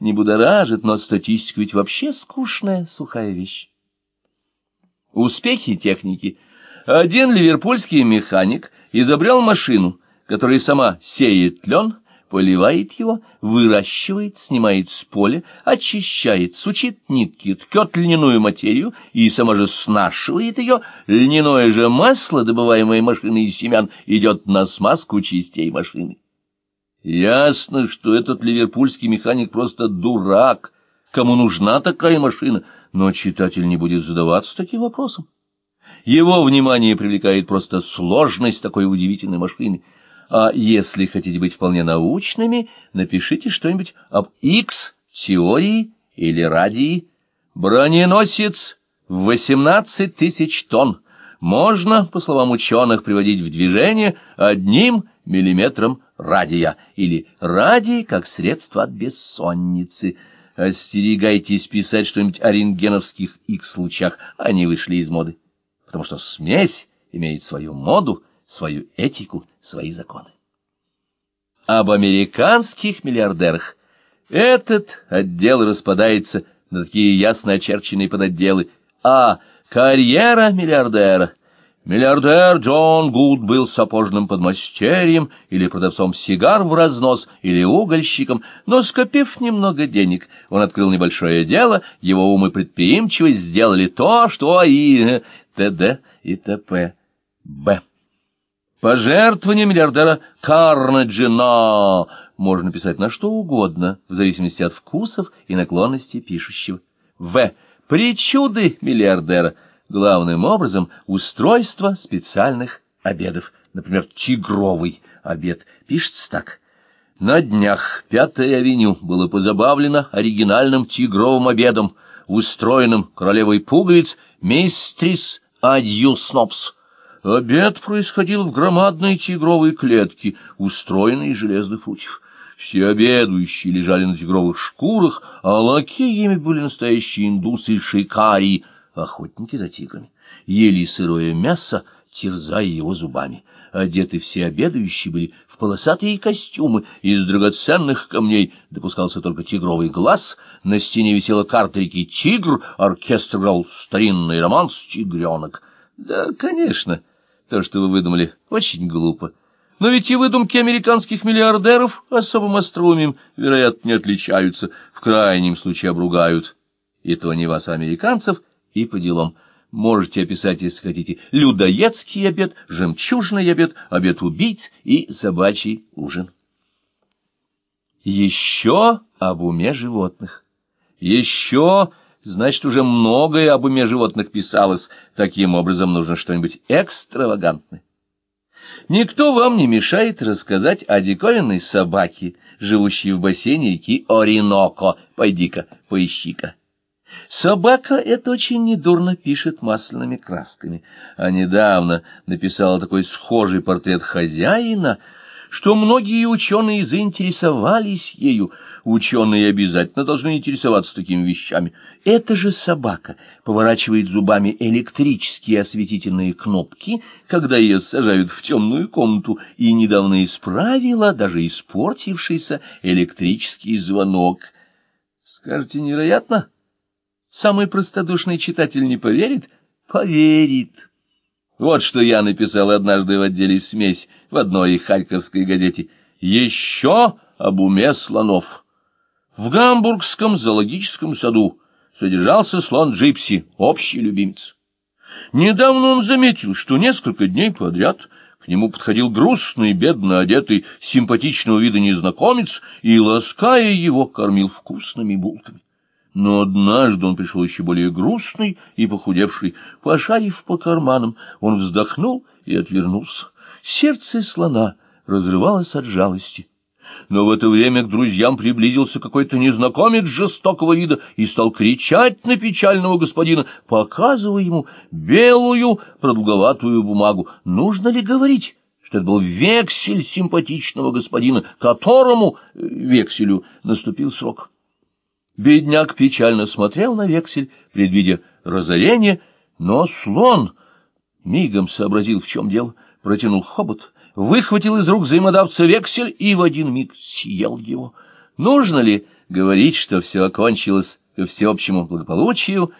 не будоражит, но статистика ведь вообще скучная, сухая вещь. Успехи техники. Один ливерпульский механик изобрел машину, которая сама сеет лен, поливает его, выращивает, снимает с поля, очищает, сучит нитки, ткет льняную материю и сама же снашивает ее. Льняное же масло, добываемое машиной из семян, идет на смазку частей машины. Ясно, что этот ливерпульский механик просто дурак. Кому нужна такая машина? Но читатель не будет задаваться таким вопросом. Его внимание привлекает просто сложность такой удивительной машины. А если хотите быть вполне научными, напишите что-нибудь об X, теории или радии. Броненосец в 18 тысяч тонн можно, по словам ученых, приводить в движение одним миллиметром радия или радий как средство от бессонницы – остерегайтесь писать что-нибудь о рентгеновских X-лучах, они вышли из моды, потому что смесь имеет свою моду, свою этику, свои законы. Об американских миллиардерах. Этот отдел распадается на такие ясно очерченные подотделы, а карьера миллиардера — Миллиардер Джон Гуд был сапожным подмастерьем или продавцом сигар в разнос, или угольщиком, но, скопив немного денег, он открыл небольшое дело, его ум и предприимчивость сделали то, что и т.д. и т.п. Б. Пожертвование миллиардера Карнеджи на... Можно писать на что угодно, в зависимости от вкусов и наклонностей пишущего. В. Причуды миллиардера — главным образом устройство специальных обедов, например, тигровый обед. Пишется так. На днях Пятая авеню было позабавлено оригинальным тигровым обедом, устроенным королевой пуговиц мистрис Адью Снопс. Обед происходил в громадной тигровой клетке, устроенной из железных прутьев. Все обедающие лежали на тигровых шкурах, а лакеями были настоящие индусы шикари — охотники за тиграми. Ели сырое мясо, терзая его зубами. Одеты все обедающие были в полосатые костюмы из драгоценных камней, допускался только тигровый глаз, на стене висела карта реки «Тигр», оркестр играл старинный романс «Тигренок». Да, конечно, то, что вы выдумали, очень глупо. Но ведь и выдумки американских миллиардеров особым остроумием, вероятно, не отличаются, в крайнем случае обругают. И то не вас, а американцев — и по делам. Можете описать, если хотите, людоедский обед, жемчужный обед, обед убийц и собачий ужин. Еще об уме животных. Еще, значит, уже многое об уме животных писалось. Таким образом, нужно что-нибудь экстравагантное. Никто вам не мешает рассказать о диковинной собаке, живущей в бассейне реки Ориноко. Пойди-ка, поищи-ка. Собака это очень недурно пишет масляными красками, а недавно написала такой схожий портрет хозяина, что многие ученые заинтересовались ею. Ученые обязательно должны интересоваться такими вещами. Эта же собака поворачивает зубами электрические осветительные кнопки, когда ее сажают в темную комнату, и недавно исправила даже испортившийся электрический звонок. Скажете, невероятно? Самый простодушный читатель не поверит? Поверит. Вот что я написал однажды в отделе «Смесь» в одной харьковской газете. Еще об уме слонов. В Гамбургском зоологическом саду содержался слон Джипси, общий любимец. Недавно он заметил, что несколько дней подряд к нему подходил грустный, бедно одетый, симпатичного вида незнакомец и, лаская его, кормил вкусными булками. Но однажды он пришел еще более грустный и похудевший. Пошарив по карманам, он вздохнул и отвернулся. Сердце слона разрывалось от жалости. Но в это время к друзьям приблизился какой-то незнакомец жестокого вида и стал кричать на печального господина, показывая ему белую продолговатую бумагу. Нужно ли говорить, что это был вексель симпатичного господина, которому, э, векселю, наступил срок? Бедняк печально смотрел на вексель, предвидя разорение, но слон мигом сообразил, в чем дело, протянул хобот, выхватил из рук взаимодавца вексель и в один миг съел его. Нужно ли Говорить, что все окончилось ко всеобщему благополучию,